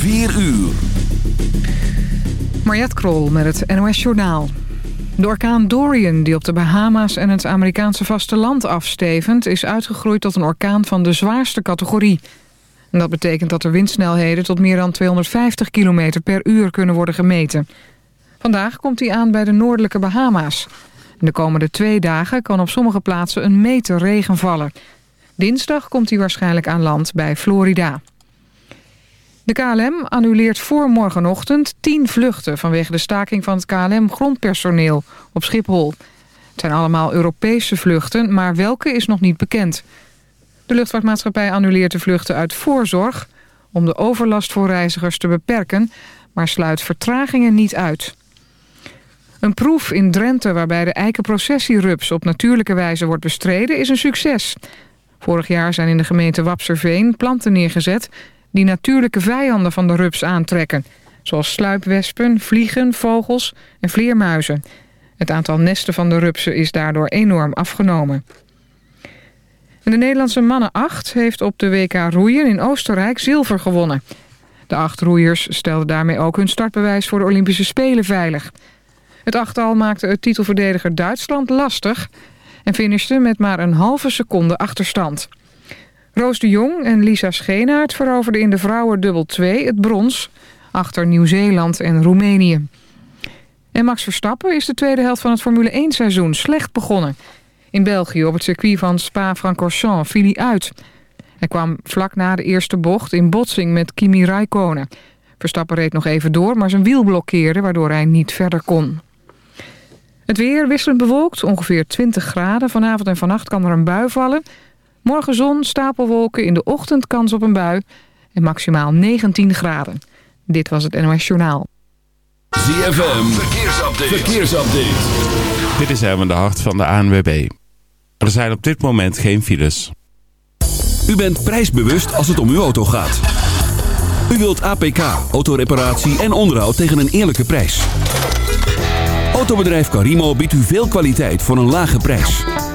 4 uur. Mariette Krol met het NOS Journaal. De orkaan Dorian, die op de Bahama's en het Amerikaanse vasteland afstevend... is uitgegroeid tot een orkaan van de zwaarste categorie. Dat betekent dat er windsnelheden tot meer dan 250 km per uur kunnen worden gemeten. Vandaag komt hij aan bij de noordelijke Bahama's. De komende twee dagen kan op sommige plaatsen een meter regen vallen. Dinsdag komt hij waarschijnlijk aan land bij Florida. De KLM annuleert voor morgenochtend 10 vluchten... vanwege de staking van het KLM-grondpersoneel op Schiphol. Het zijn allemaal Europese vluchten, maar welke is nog niet bekend. De luchtvaartmaatschappij annuleert de vluchten uit voorzorg... om de overlast voor reizigers te beperken... maar sluit vertragingen niet uit. Een proef in Drenthe waarbij de eikenprocessierups op natuurlijke wijze wordt bestreden is een succes. Vorig jaar zijn in de gemeente Wapserveen planten neergezet die natuurlijke vijanden van de rups aantrekken. Zoals sluipwespen, vliegen, vogels en vleermuizen. Het aantal nesten van de rupsen is daardoor enorm afgenomen. de Nederlandse mannen 8 heeft op de WK roeien in Oostenrijk zilver gewonnen. De acht roeiers stelden daarmee ook hun startbewijs voor de Olympische Spelen veilig. Het achttal maakte het titelverdediger Duitsland lastig... en finishte met maar een halve seconde achterstand. Roos de Jong en Lisa Scheenaert veroverden in de vrouwen dubbel 2 het brons... achter Nieuw-Zeeland en Roemenië. En Max Verstappen is de tweede helft van het Formule 1-seizoen slecht begonnen. In België op het circuit van Spa-Francorchamps viel hij uit. Hij kwam vlak na de eerste bocht in botsing met Kimi Raikkonen. Verstappen reed nog even door, maar zijn wiel blokkeerde... waardoor hij niet verder kon. Het weer wisselend bewolkt, ongeveer 20 graden. Vanavond en vannacht kan er een bui vallen. Morgen zon, stapelwolken, in de ochtend kans op een bui. En maximaal 19 graden. Dit was het NOS Journaal. ZFM, verkeersupdate. verkeersupdate. Dit is Erwin de Hart van de ANWB. Er zijn op dit moment geen files. U bent prijsbewust als het om uw auto gaat. U wilt APK, autoreparatie en onderhoud tegen een eerlijke prijs. Autobedrijf Carimo biedt u veel kwaliteit voor een lage prijs.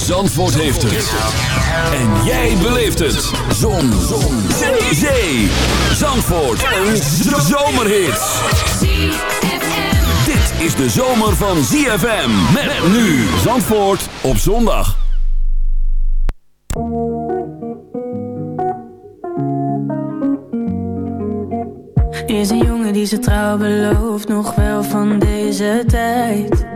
Zandvoort heeft het. En jij beleeft het. Zon. Zon. Zee. Zee. Zandvoort. Een zomerhit. Dit is de zomer van ZFM. Met nu Zandvoort op zondag. Is een jongen die ze trouw belooft, nog wel van deze tijd.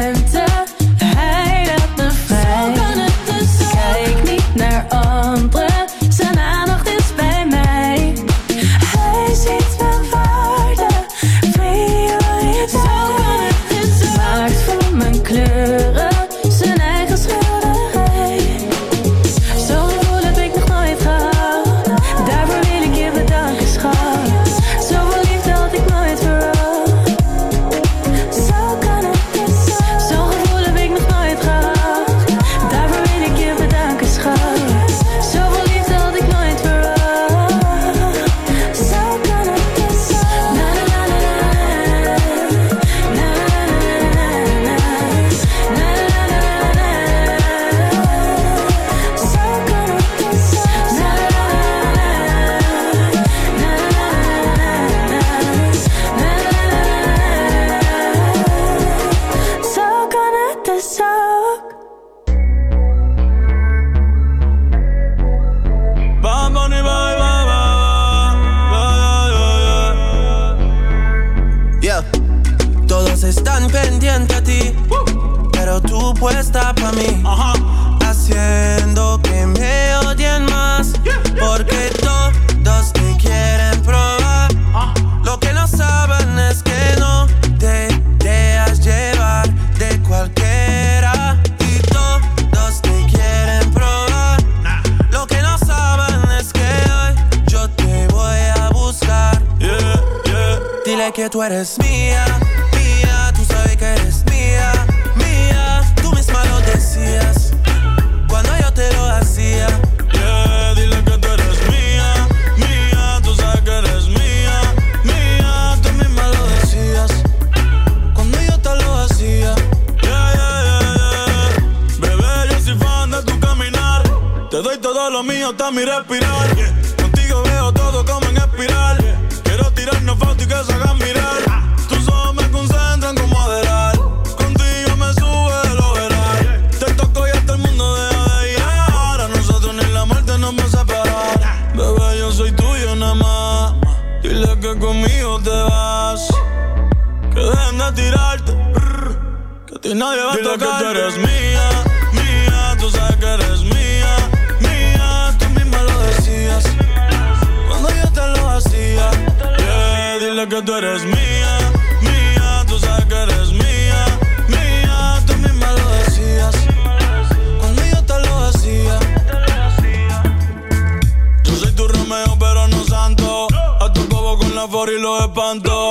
Si no le va a tocar. que tú eres mía, mía, tú sabes que eres mía, mía. Tú misma lo decías cuando yo te lo hacía. Yeah, dile que tú eres mía, mía, tú sabes que eres mía, mía. Tú misma lo decías cuando yo te lo hacía. Yo soy tu Romeo, pero no santo. A tu bobo con la for y los espanto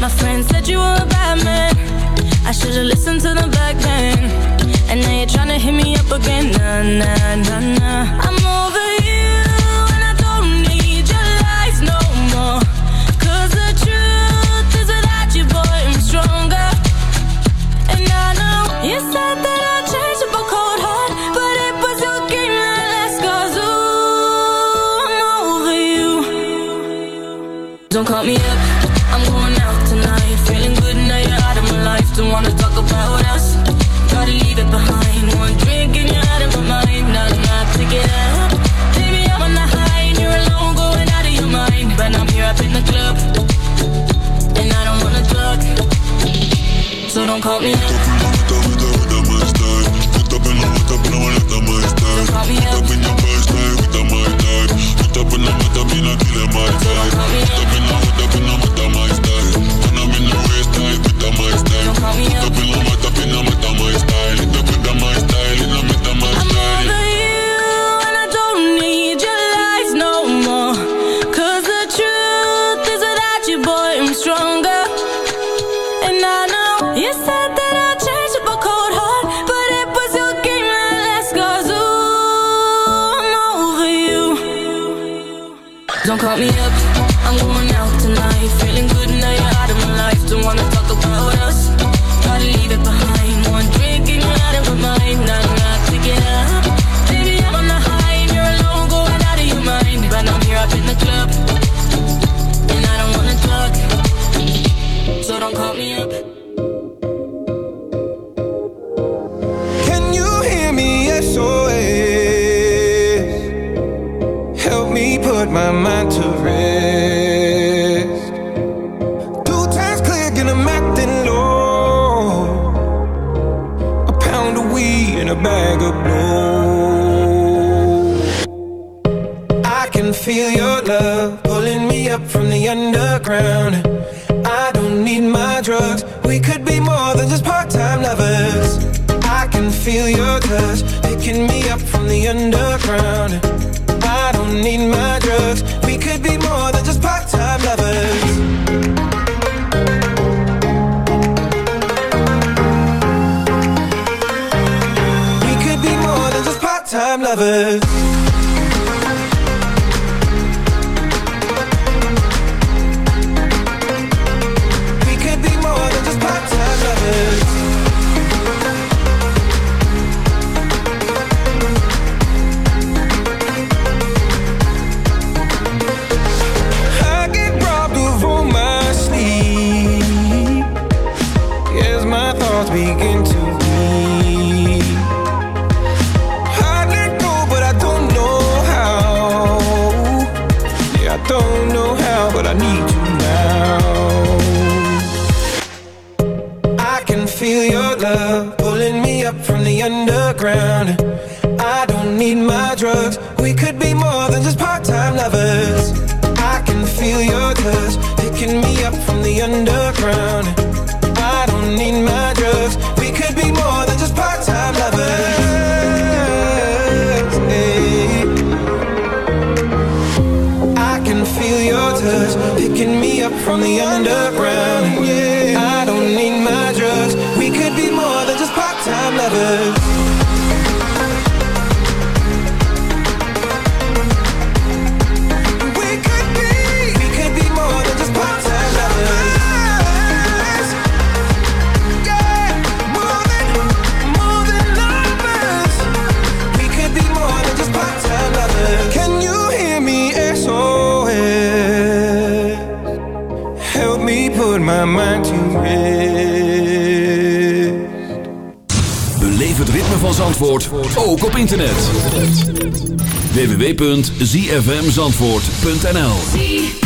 My friend said you were a bad man. I should've listened to them back then. And now you're tryna hit me up again. Nah, nah, nah, nah. I'm bag of blow. I can feel your love pulling me up from the underground. I don't need my drugs. We could zfmzandvoort.nl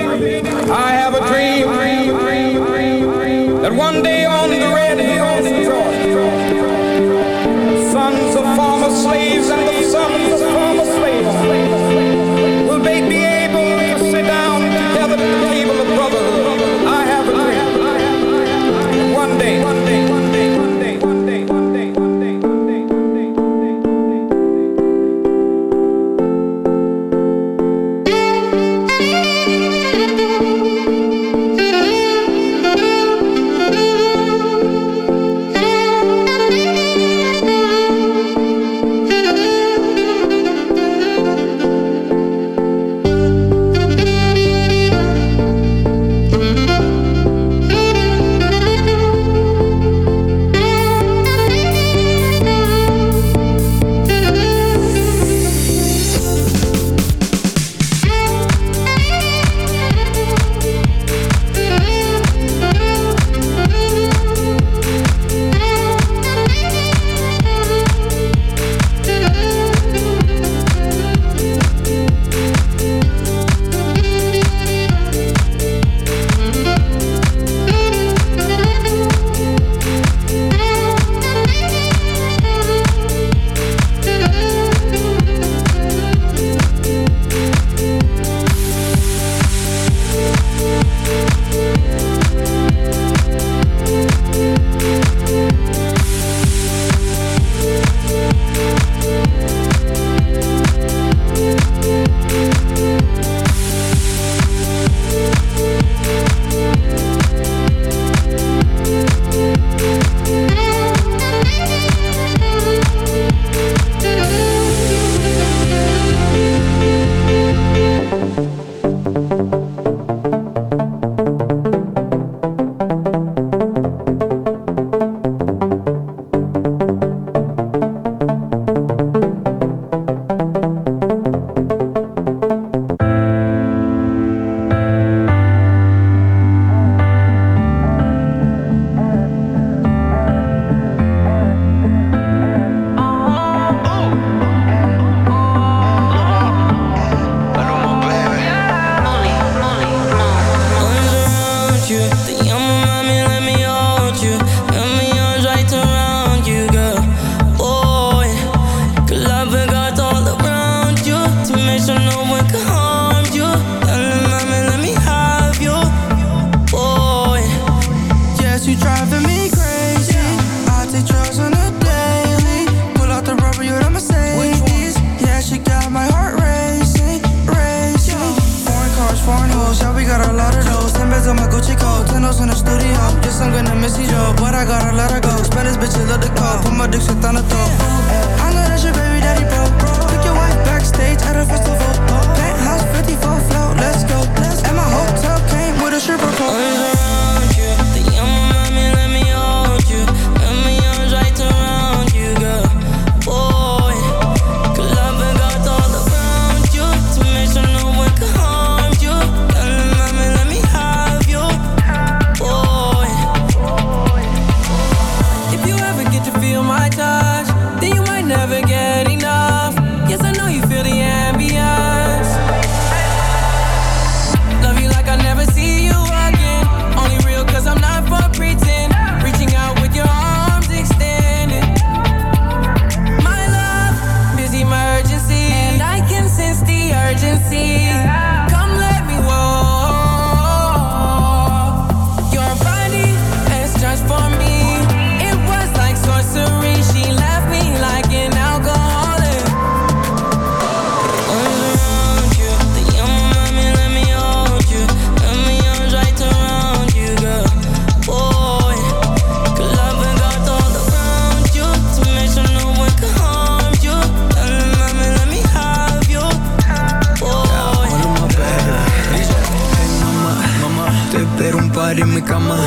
en mi cama.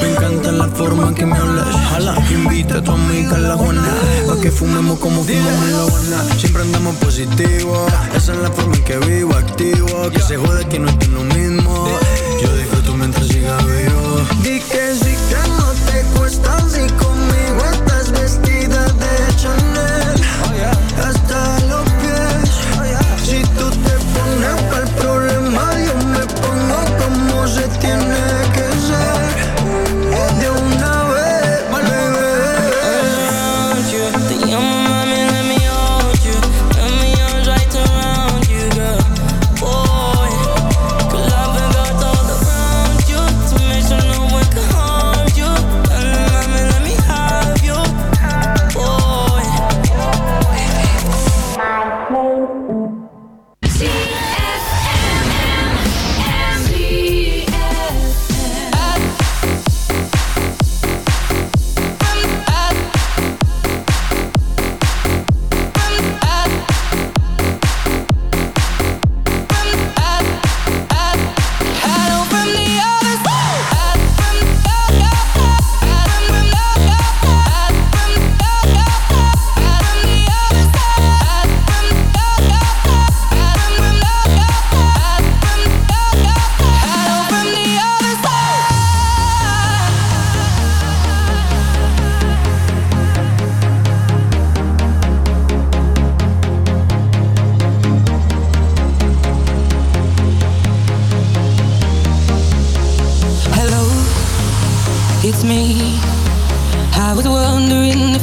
Me encanta la forma que me hablas. Jala, invita a tu amiga a la Juana. Pa' que fumemos como fumamos en la Habana. Siempre andamos positivo. Esa es la forma en que vivo, activo. Que se jode que no estoy lo mismo. Yo disfruto mientras siga vivo. Di que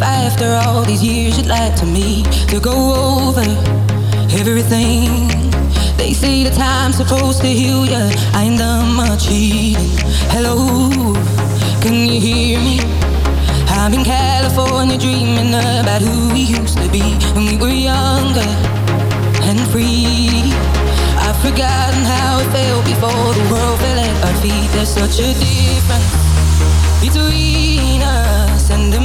after all these years you'd like to me to go over everything. They say the time's supposed to heal ya. I ain't done much healing. Hello, can you hear me? I'm in California dreaming about who we used to be when we were younger and free. I've forgotten how it felt before the world fell at our feet. There's such a difference between us and the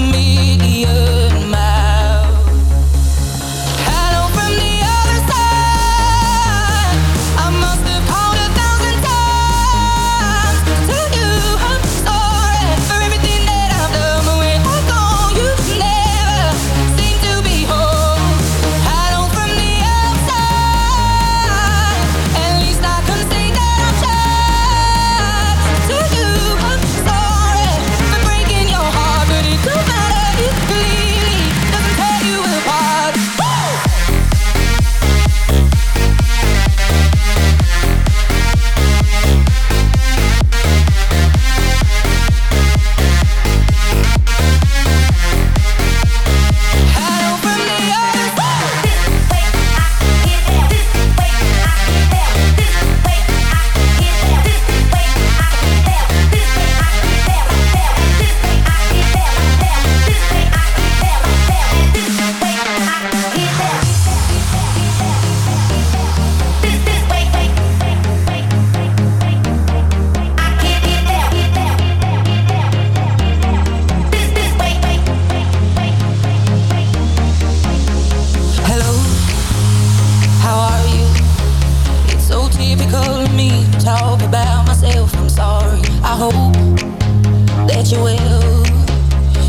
hope that you will.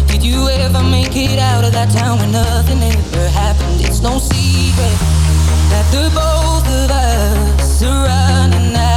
Did you ever make it out of that town when nothing ever happened? It's no secret that the both of us are running out.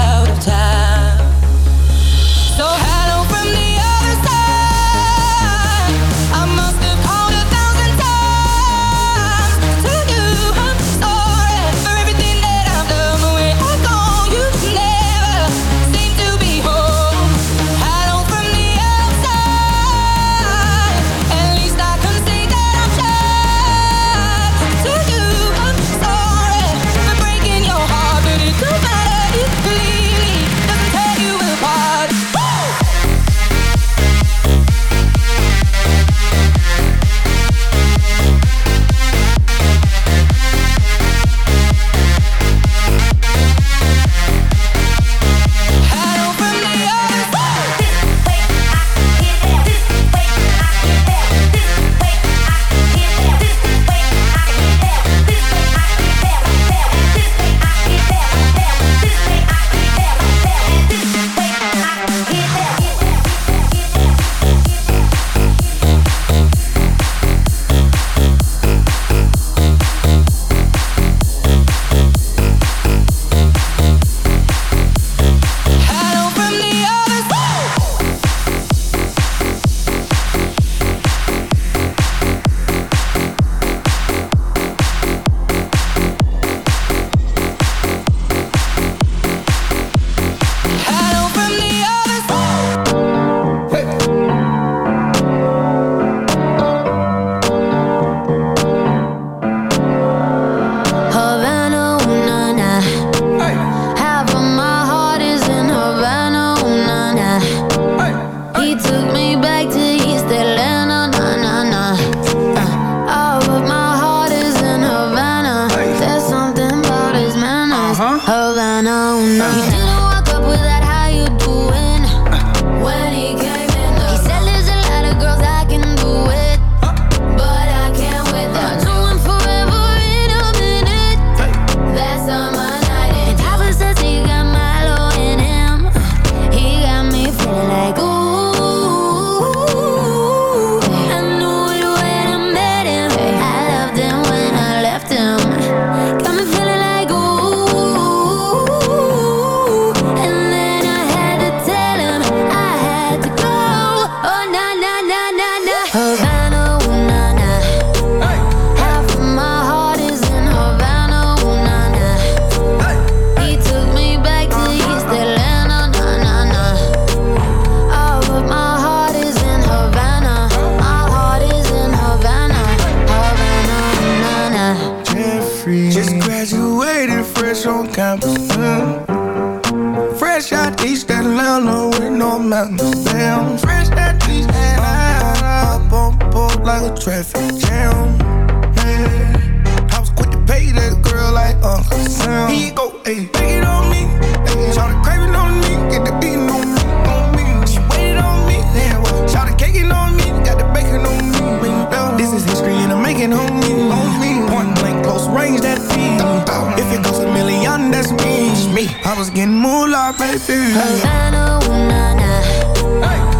that's me. me. I was getting moolah, baby. Havana, ooh. Hey.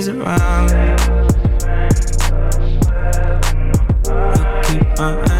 always around. I keep my eyes.